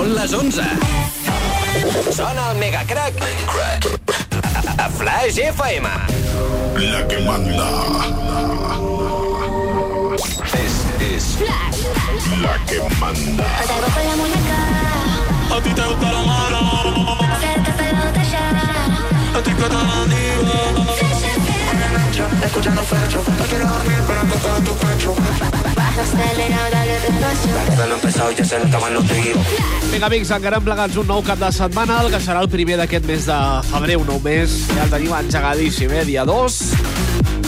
Són les 11. Sona el Mega Crack. A, a Flash FM. La que manda. És, és... La que manda. Salgo con la muñeca. A ti te gusta la mano, Acércate al botella. a ti que te la. Escuchando fecho, no quiero dormir, pero tocar tu pecho. Baja acelerado, dale despacio. Que no empezado y ya se notaban los tiros. Vinga, amics, encarem plegats un nou cap de setmana, el que serà el primer d'aquest mes de febrer, un nou mes. Ja el tenim engegadíssim, eh? Dia 2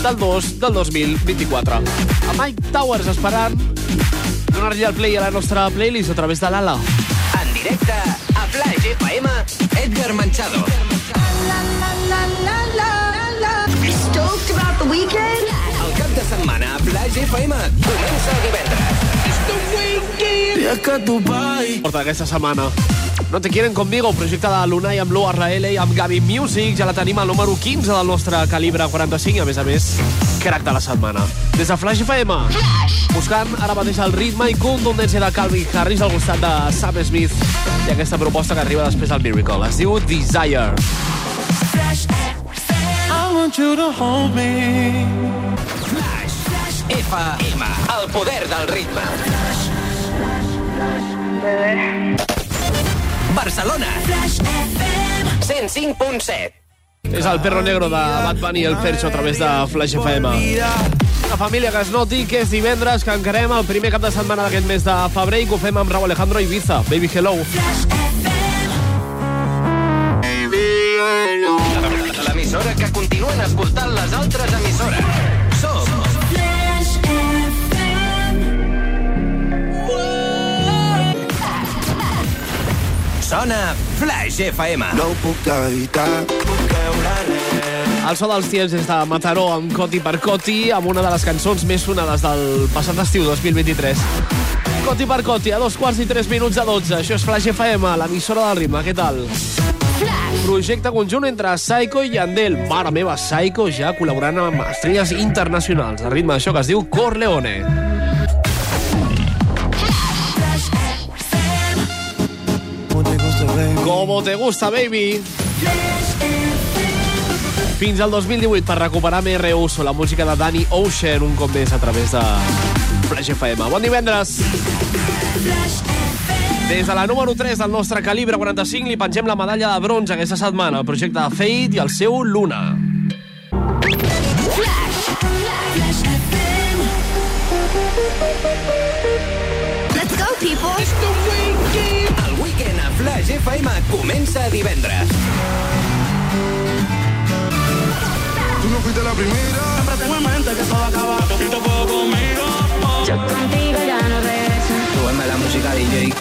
del 2 del 2024. A Mike Towers esperant donar-li el play a la nostra playlist a través de l'Ala. En directe a Flash FM, Edgar Manchado. Stoked about the weekend? El cap de setmana a Flash FM comença divendres. Y es que tu país Porta aquesta setmana. No te quieren conmigo, projecte de l'Unai amb l'URL i amb Gavi Music. Ja la tenim al número 15 del nostre calibre 45, a més a més, crack de la setmana. Des de Flash FM, buscant ara mateix el ritme i contundència de Calvin Harris al costat de Sam Smith i aquesta proposta que arriba després del Miracle. Es diu Desire. I want you to hold me. Flash FM, el poder del ritme. Barcelona. 105.7. És el perro negro de Bad Bunny i el Fercho a través de Flash FM. Una família que es noti que és divendres, que encarem el primer cap de setmana d'aquest mes de febrer i que ho fem amb Raúl Alejandro Ibiza. Baby Hello. Que continuen escoltant les altres emissores. Som Flash FM. Sona Flash FM. No puc evitar El so dels tiets és de Mataró amb Coti per Coti, amb una de les cançons més sonades del passat estiu 2023. Coti per Coti, a dos quarts i tres minuts de 12. Això és Flash FM, l'emissora del ritme. Què tal? Projecte conjunt entre Psycho i Yandel. Mare meva, Psycho ja col·laborant amb estrelles internacionals. El ritme d'això que es diu Corleone. Como te gusta, baby. Como te gusta, baby. Fins al 2018 per recuperar més reuso la música de Danny Ocean un cop més a través de Flash FM. Bon divendres! Des de la número 3 del nostre calibre 45 li pengem la medalla de bronze aquesta setmana al projecte de Fate i el seu Luna. Let's go, people. El weekend a Flash FM comença divendres. Tú no fuiste la primera. Siempre tengo en mente que todo acaba poquito a poco conmigo. Yo contigo ya no regreso. Trobem la música DJ.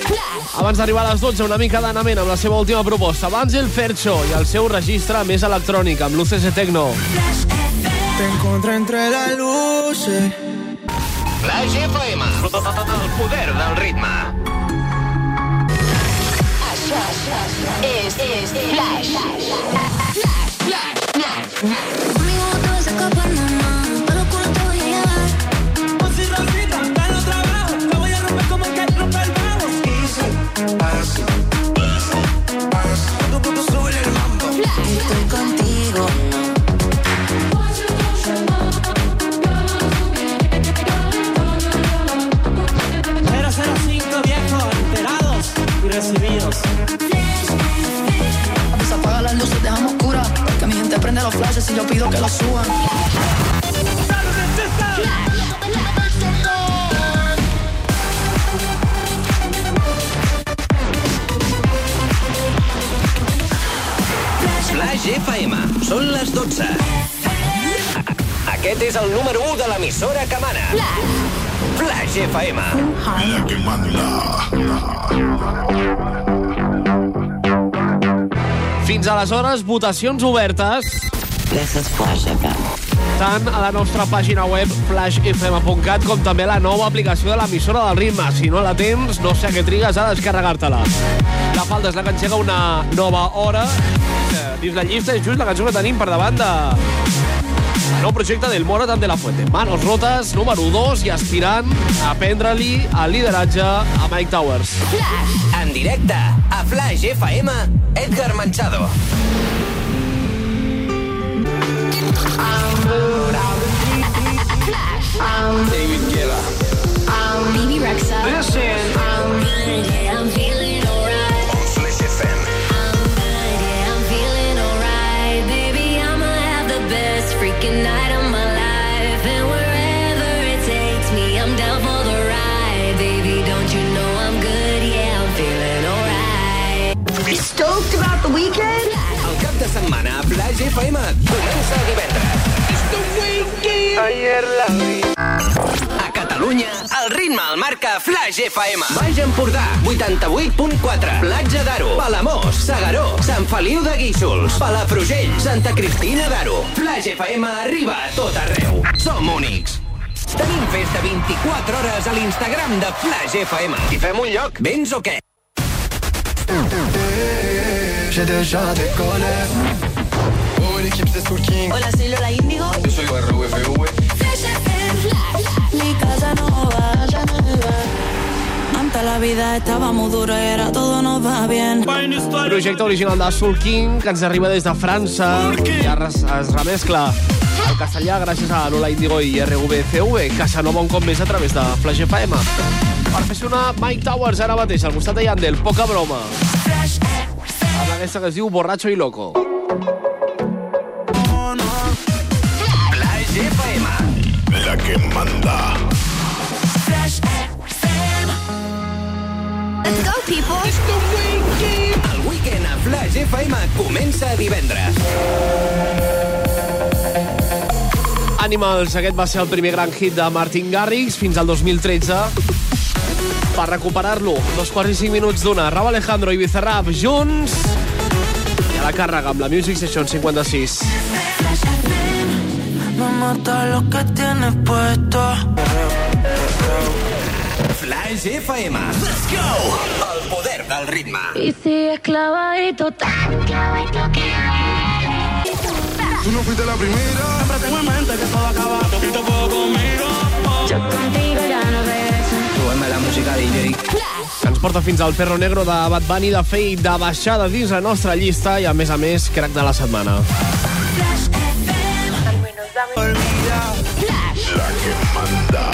Abans d'arribar a les 12, una mica d'anament amb la seva última proposta. Abans el Fercho i el seu registre més electrònic amb Luces de Tecno. Te encontré entre las luces. Flash FM. El poder del ritme. Es, es, Flash. Conmigo no te vas flashes y yo pido que los suban. Flash FM. Són les 12. Aquest és el número 1 de l'emissora que mana. Flash FM. La que manda. Fins aleshores, votacions obertes tant a la nostra pàgina web flashfm.cat com també a la nova aplicació de l'emissora del ritme. Si no la tens, no sé què trigues a descarregar-te-la. La falta és la que engega una nova hora. Eh, Dins la llista és just la cançó que tenim per davant de Nou projecte del Mora de la Fuente. Manos rotes, número 2 i aspirant a prendre-li el lideratge a Mike Towers. En directe, a Flash FM, Edgar Manchado. David Guetta. Baby Rexa. Listen. I'm Flash FM. Yeah, I'm feeling alright. Baby, I'ma have the best freaking night of my life. And wherever it takes me, I'm down for the ride. Baby, don't you know I'm good? Yeah, I'm feeling alright. Stoked about the weekend? El de setmana a Flash FM comença divendres. A Catalunya, el ritme el marca Flash FM. Baix Empordà, 88.4. Platja d'Aro, Palamós, Segaró, Sant Feliu de Guíxols, Palafrugell, Santa Cristina d'Aro. Flash FM arriba a tot arreu. Som únics. Tenim festa 24 hores a l'Instagram de Flash FM. I fem un lloc. Vens o què? J'ai déjà décollé. Oh, l'équipe c'est Soul King. Hola, soy Lola Índigo. Yo soy RVFV. Mi casa no va, ya no va. Antes la vida estaba muy dura y ahora todo nos va bien. Projecte original de Soul King, que ens arriba des de França i ara es, es remescla al castellà gràcies a Lola Índigo i RVCV, Casanova un cop més a través de Flash FM. Per fer sonar Mike Towers ara mateix, al costat de Yandel, poca broma. Amb aquesta que es diu Borracho y Loco. Flash FM. La que manda. Let's go, people. El weekend a Flash FM comença divendres. Animals, aquest va ser el primer gran hit de Martin Garrix fins al 2013. Per recuperar-lo, dos quarts i cinc minuts d'una, Rau Alejandro i Bizarrap junts. I a la càrrega amb la Music Session 56. Me mata lo que tienes puesto. Flash FM. Let's go! El poder del ritme. Y si es clavadito, ta- clavadito que Tú no fuiste la primera. Tengo en mente que todo acaba poquito a poco conmigo. yo contigo ya no regreso. Trobem la música DJ. que ens porta fins al Perro Negro de Bad Bunny de Fate de baixada dins la nostra llista i a més a més crack de la setmana. La que manda.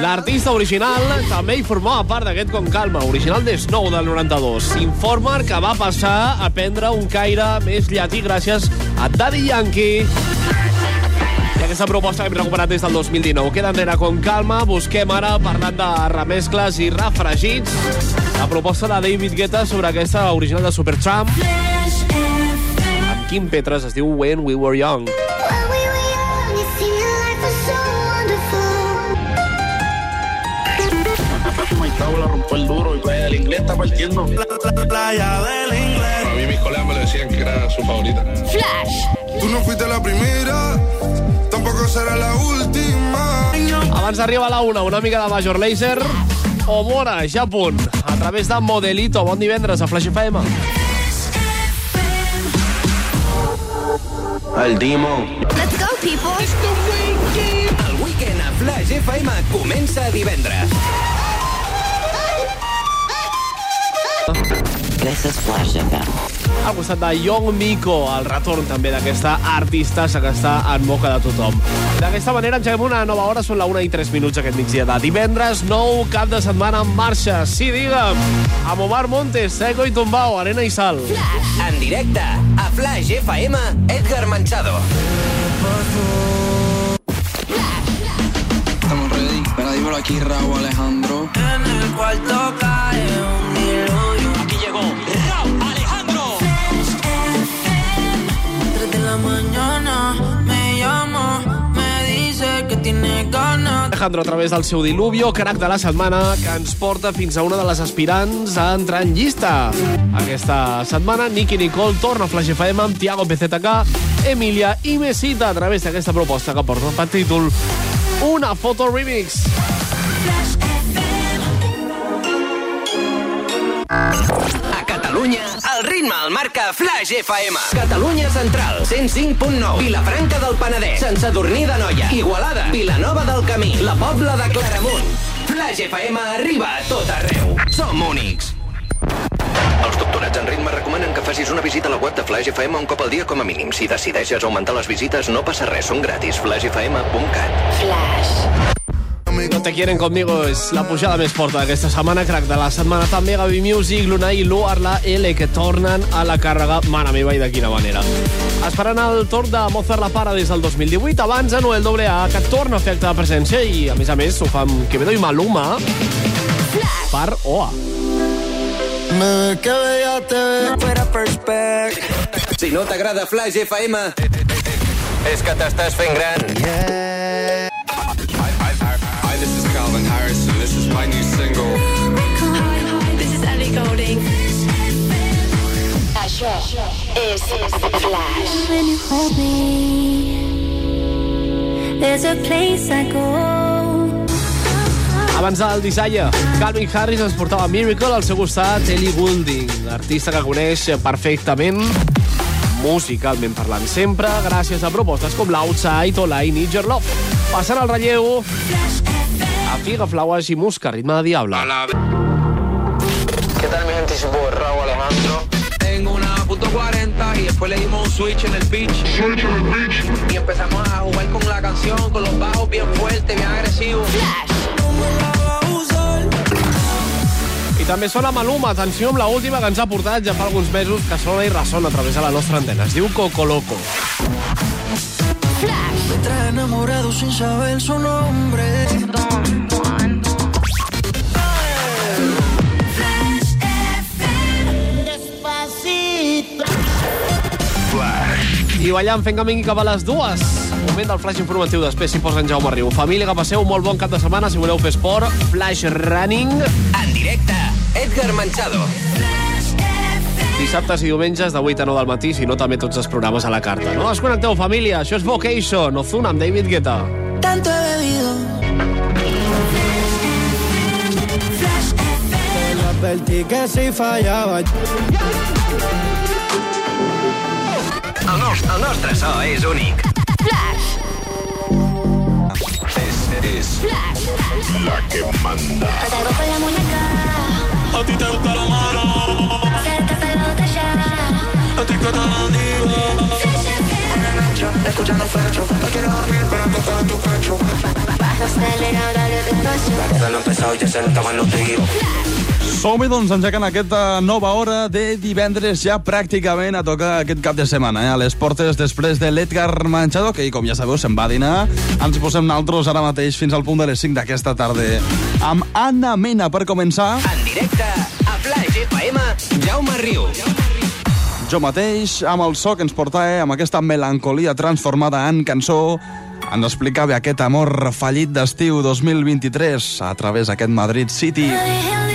L'artista original també hi formava part d'aquest Com Calma, original de Snow del 92. Informer que va passar a prendre un caire més llatí gràcies a Daddy Yankee. I aquesta proposta que hem recuperat des del 2019. Queda enrere Com Calma, busquem ara, parlant de remescles i refregits, la proposta de David Guetta sobre aquesta original de Supertramp. Amb Kim Petras es diu When We Were Young. Está partiendo. Playa del inglés. A mí mis colegas me lo decían que era su favorita. Tú no fuiste la primera. Tampoco será la última. Abans d'arribar a la una, una mica de Major Lazer o Mora, ja a punt, a través de Modelito. Bon divendres a Flash FM. Al Dimo. Let's go, people. El weekend a Flash FM comença divendres. This is Flash FM. Al costat de Young Miko, el retorn també d'aquesta artista que està en boca de tothom. D'aquesta manera engeguem una nova hora, són la 1 i 3 minuts aquest migdia de divendres, nou cap de setmana en marxa. Sí, digue'm, amb Omar Montes, Seco i Tumbao, Arena i Sal. En directe, a Flash FM, Edgar Manchado. Estamos ready. Pero dímelo aquí, Raúl Alejandro. En el cuarto la mañana me llama, me dice que tiene ganas. Alejandro a través del seu diluvio, crack de la setmana, que ens porta fins a una de les aspirants a entrar en llista. Aquesta setmana, Nicky Nicole torna a Flash FM amb Tiago PZK, Emilia i Mesita a través d'aquesta proposta que porta per títol Una foto remix. A Catalunya, el ritme el marca Flash FM. Catalunya Central, 105.9. Vilafranca del Penedès, Sant Sadurní de Noia. Igualada, Vilanova del Camí, la Pobla de Claramunt. Flash FM arriba a tot arreu. Som únics. Els doctorats en ritme recomanen que facis una visita a la web de Flash FM un cop al dia com a mínim. Si decideixes augmentar les visites, no passa res, són gratis. flashfm.cat Flash. No te quieren conmigo és la pujada més forta d'aquesta setmana, crack de la setmana també Gavi Music, Luna i Lu Arla L que tornen a la càrrega, mare meva i de quina manera. Esperant el torn de Mozart La Para des del 2018, abans Anuel AA que torna a fer acte de presència i a més a més ho fa amb Quevedo i Maluma per OA. Me que veia te fuera perspect. Si no t'agrada Flash FM, és que t'estàs fent gran. Hi, this is Calvin Harris, and this is my new single. Hi, this is Ellie Golding. Això és Flash. When you hold me, there's a place I go. Abans del Desire, Calvin Harris ens portava Miracle al seu costat Ellie Goulding, l'artista que coneix perfectament musicalment parlant sempre, gràcies a propostes com l'Outside o l'I Need Your Love. Passant al relleu a Figa, Flaues i Musca, ritme de diable. ¿Qué tal mi gente? Soy Raúl Alejandro. Tengo una punto .40 y después le dimos un switch en el pitch. Y empezamos a jugar con la canción, con los bajos bien fuertes, bien agresivos. I també sona Maluma, atenció amb l'última que ens ha portat ja fa alguns mesos, que sona i ressona a través de la nostra antena. Es diu Coco Loco. Me trae enamorado sin saber su nombre. I ballant fent camí cap a les dues. Moment del flash informatiu, després s'hi posa en Jaume Riu. Família, que passeu un molt bon cap de setmana. Si voleu fer esport, flash running. En directe, Edgar Manchado. Dissabtes i diumenges de 8 a 9 del matí, si no també tots els programes a la carta. No desconnecteu, família. Això és Vocation, Ozuna amb David Guetta. Tanto he bebido. Te lo advertí que si fallaba. El, nos el nostre so és únic. Flash. Es, es Flash. la que manda. Salgo con la muñeca, A ti te gusta la mano, acércate a la botella. a ti que te la digo. Escuchando fecho, no quiero dormir, pero tocar en tu pecho. Baja acelerado, dale despacio. Ya lo empezado, ya se notaban los tiros. Som-hi, doncs, engegant aquesta nova hora de divendres ja pràcticament a tocar aquest cap de setmana, eh? a les portes després de l'Edgar Manchado, que, com ja sabeu, se'n va a dinar. Ens posem naltros ara mateix fins al punt de les 5 d'aquesta tarda. Amb Anna Mena, per començar, En directe, a Flash FM, Jaume Riu. jo mateix, amb el so que ens portava, eh? amb aquesta melancolia transformada en cançó, ens explicava aquest amor fallit d'estiu 2023 a través d'aquest Madrid City. Le dije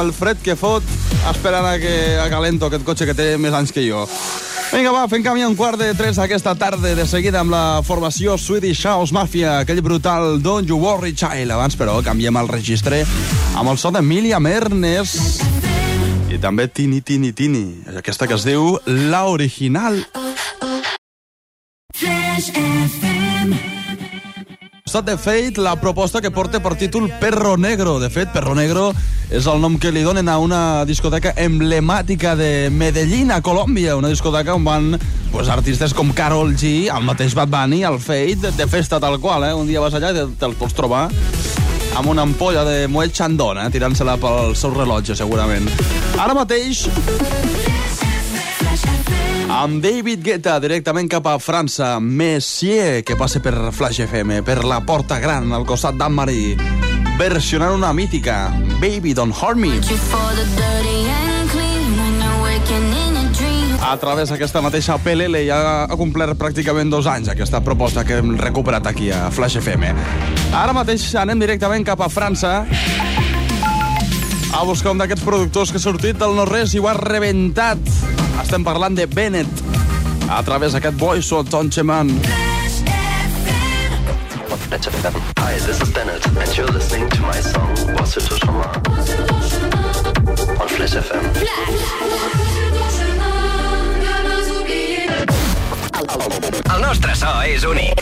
amb el fred que fot, esperant a que acalento aquest cotxe que té més anys que jo. Vinga, va, camí a un quart de tres aquesta tarda, de seguida amb la formació Swedish House Mafia, aquell brutal Don't You Worry Child. Abans, però, canviem el registre amb el so d'Emilia Mernes i també Tini Tini Tini, aquesta que es diu La Original. Flash FM. Estat de Fate, la proposta que porta per títol Perro Negro. De fet, Perro Negro és el nom que li donen a una discoteca emblemàtica de Medellín, a Colòmbia. Una discoteca on van pues, artistes com Karol G, el mateix Bad Bunny, el Fate, de festa tal qual. Eh? Un dia vas allà i te- te'ls pots trobar amb una ampolla de Moet Chandon, eh? tirant-se-la pel seu rellotge, segurament. Ara mateix, amb David Guetta, directament cap a França. Messier, que passa per Flash FM, per la Porta Gran, al costat d'Anne-Marie. Versionant una mítica, Baby Don't Hurt Me. A través d'aquesta mateixa PLL ja ha complert pràcticament dos anys aquesta proposta que hem recuperat aquí a Flash FM. Ara mateix anem directament cap a França a buscar un d'aquests productors que ha sortit del no-res i ho ha rebentat. Estem parlant de Bennett, a través d'aquest voice o Toncheman. Hi, this is Bennett, and you're listening to my song Bosse to Shama on Flash FM. El nostre so és únic.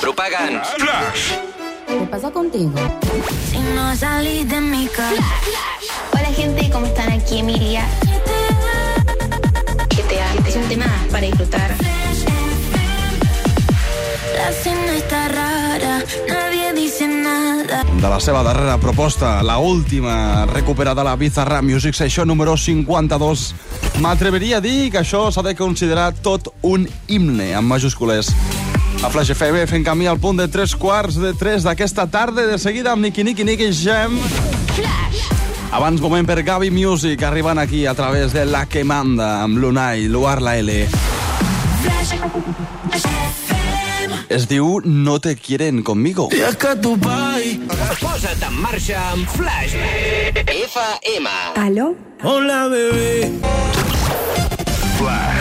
Propagant. Flash. ¿Qué pasa contigo? Si no salís de mi casa. Hola gente, ¿cómo están? Aquí Emilia. Para disfrutar. La cena está rara, nadie dice nada. De la seva darrera proposta, la última recuperada a la Bizarra Music Session número 52, m'atreveria a dir que això s'ha de considerar tot un himne, amb majúscules. A Flash FM fent camí al punt de tres quarts de tres d'aquesta tarda, de seguida amb Niki Niki Niki Jam. Abans moment per Gavi Music, arribant aquí a través de La Que Manda, amb l'Unai, l'Uar la L. Es diu No te quieren conmigo. Y es que tu país. Posa't en marxa amb Flash. FM. ¿Aló? Hola, bebé. Mucho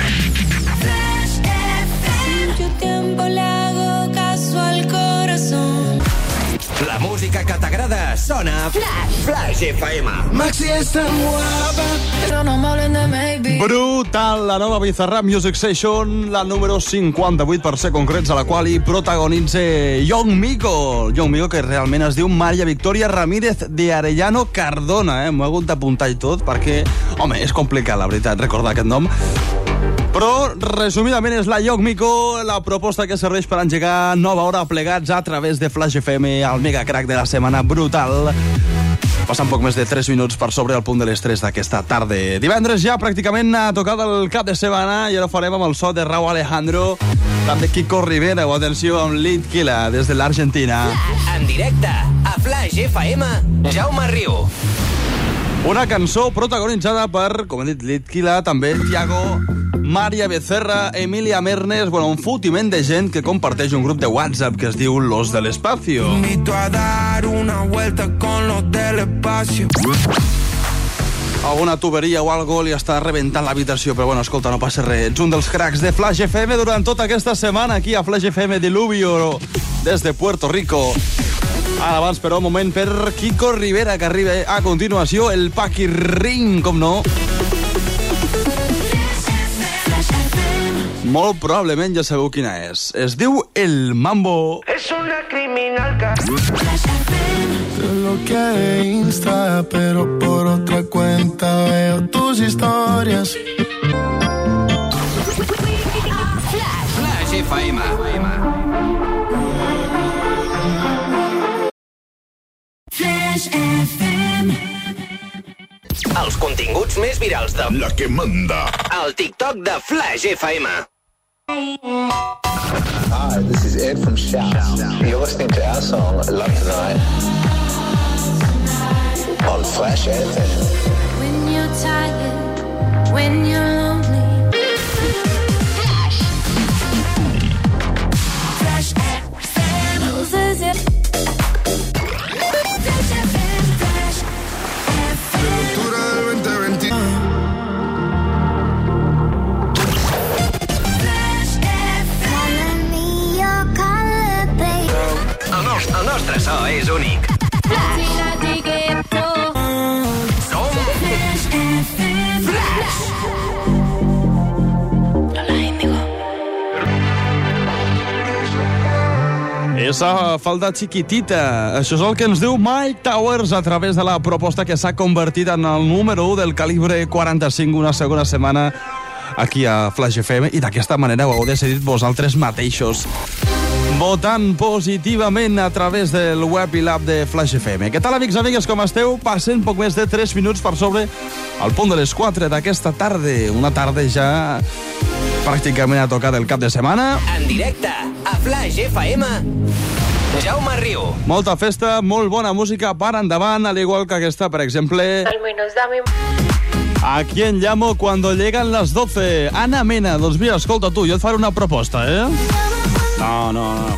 música que t'agrada sona Flash. Flash FM. Maxi es tan guapa. Pero no me hablen de maybe. Brutal, la nova Bizarrap Music Session, la número 58 per ser concrets, a la qual hi protagonitza Young Miko. Young Miko, que realment es diu Maria Victoria Ramírez de Arellano Cardona, eh? M'ho he hagut d'apuntar i tot, perquè, home, és complicat, la veritat, recordar aquest nom. Però, resumidament, és la Young Miko, la proposta que serveix per engegar nova hora plegats a través de Flash FM, el mega crack de la setmana brutal. Passen poc més de 3 minuts per sobre el punt de les 3 d'aquesta tarda. Divendres ja pràcticament ha tocat el cap de setmana i ara ho farem amb el so de Raúl Alejandro, també Kiko Rivera, o atenció amb Lead Killa, des de l'Argentina. En directe a Flash FM, Jaume Riu. Una cançó protagonitzada per, com he dit, Litkila, també Tiago, Maria Becerra, Emilia Mernes, bueno, un fotiment de gent que comparteix un grup de WhatsApp que es diu Los del Espacio. Invito a dar una vuelta con los del espacio. Alguna tuberia o algo li està rebentant l'habitació, però bueno, escolta, no passa res. Ets un dels cracs de Flash FM durant tota aquesta setmana aquí a Flash FM Diluvio des de Puerto Rico. Ara abans, però, un moment per Kiko Rivera, que arriba a continuació el Paqui Ring, com no. Molt probablement ja sabeu quina és. Es diu El Mambo. Es una criminal Te bloqueé de Insta, pero por otra cuenta veo tus historias. Flash FM. Flash FM. Els continguts més virals de La que manda. el TikTok de Flash FM. Hi, this is Ed from Shout. You're listening to our song Love Tonight on Flash FM. When you're tired, when you're nostre so és únic. Som Flash. Esa falda chiquitita. Això és el que ens diu Mike Towers a través de la proposta que s'ha convertit en el número 1 del calibre 45 una segona setmana aquí a Flash FM i d'aquesta manera ho heu decidit vosaltres mateixos votant positivament a través del web i l'app de Flash FM. Què tal, amics, amigues, com esteu? Passen poc més de 3 minuts per sobre al punt de les 4 d'aquesta tarda. Una tarda ja pràcticament a tocar del cap de setmana. en directe a Flash FM. Jaume Riu. Molta festa, molt bona música per endavant, al igual que aquesta, per exemple, Al menos dame ¿A quién llamo cuando llegan las 12? Ana Mena, doncs mira, escolta tu, jo et faré una proposta, eh? No, no, no.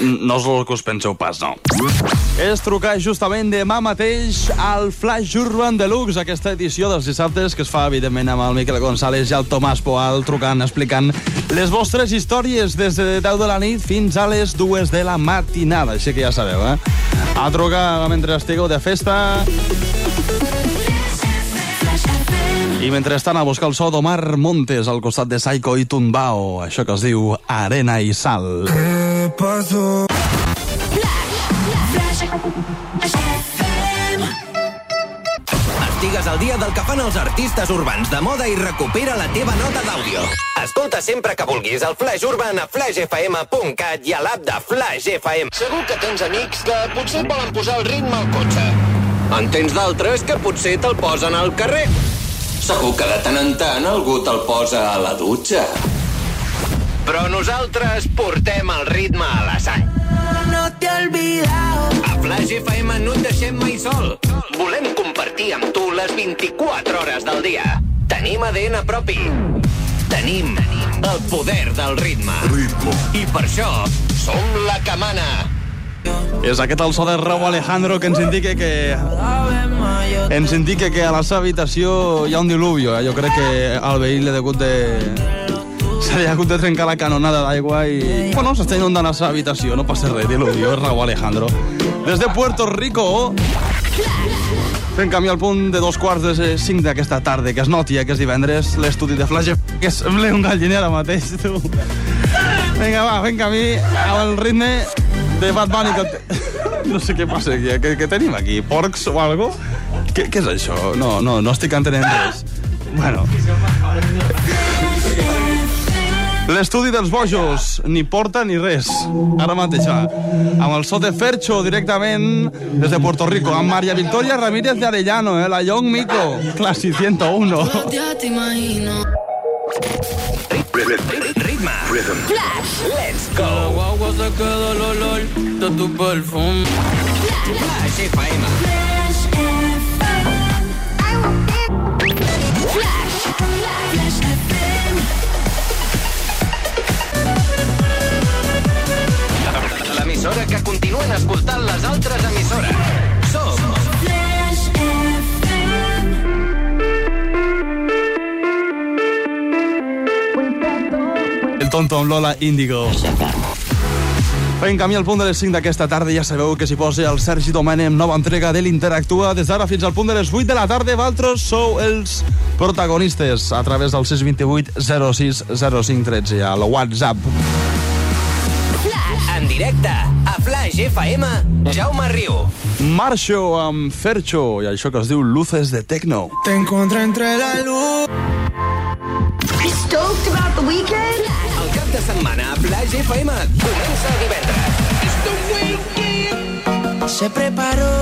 No és el que us penseu pas, no. És trucar justament demà mateix al Flash Urban Deluxe, aquesta edició dels dissabtes que es fa, evidentment, amb el Miquel González i el Tomàs Poal trucant, explicant les vostres històries des de 10 de la nit fins a les 2 de la matinada. Així que ja sabeu, eh? A trucar mentre estigueu de festa i mentrestant a buscar el so d'Omar Montes al costat de Psycho i Tumbao, això que es diu Arena i Sal. ¿Qué pasó? Estigues al dia del que fan els artistes urbans de moda i recupera la teva nota d'àudio. Escolta sempre que vulguis el Flash Urban a flashfm.cat i a l'app de Flash FM. Segur que tens amics que potser volen posar el ritme al cotxe. En tens d'altres que potser te'l posen al carrer. Segur que de tant en tant algú te'l posa a la dutxa. Però nosaltres portem el ritme a la sang. No te he olvidado. A Flash FM no et deixem mai sol. Volem compartir amb tu les 24 hores del dia. Tenim ADN propi. Tenim el poder del ritme. Ritmo. I per això som la que mana. És aquest el so de Raúl Alejandro que ens indica que... Ens indica que a la seva habitació hi ha un diluvio. Eh? Jo crec que al veí li ha hagut de... Se li ha hagut de trencar la canonada d'aigua i... Bueno, s'està inundant la seva habitació, no passa res, diluvio, és Raúl Alejandro. Des de Puerto Rico... Fent camí al punt de dos quarts de cinc d'aquesta tarda, que es noti, eh, que és divendres, l'estudi de Flash que sembla un galliner ara mateix, tu. Vinga, va, fent camí el ritme de Bad Bunny. Que... No sé què passa aquí, què, què tenim aquí? Porcs o algo? Què, què és això? No, no, no estic entenent res. Bueno. L'estudi dels bojos, ni porta ni res. Ara mateix. Amb el so de Fercho, directament des de Puerto Rico, amb Maria Victoria Ramírez de Arellano, eh? la Young Mico, clasi 101. Ya te imagino. Ritme. Rhythm. Let's La go. guagua se quedó el olor de tu perfume. Flash FM. L'emissora que continuen escoltant les altres emissores. El tonto amb Lola Índigo. Fent camí al punt de les 5 d'aquesta tarda, ja sabeu que s'hi posa el Sergi Domènech amb nova entrega de l'Interactua. Des d'ara fins al punt de les 8 de la tarda, Valtros sou els protagonistes a través del 628 06 05 13 a la WhatsApp. en directe a Flash FM, Jaume Riu. Marxo amb Fercho i això que es diu Luces de Tecno. Te encontré entre la luz. Setmana a Flash FM comença divendres. Se preparó.